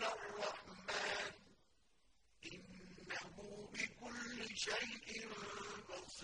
إلا الرحمن إنه بكل شيء بصير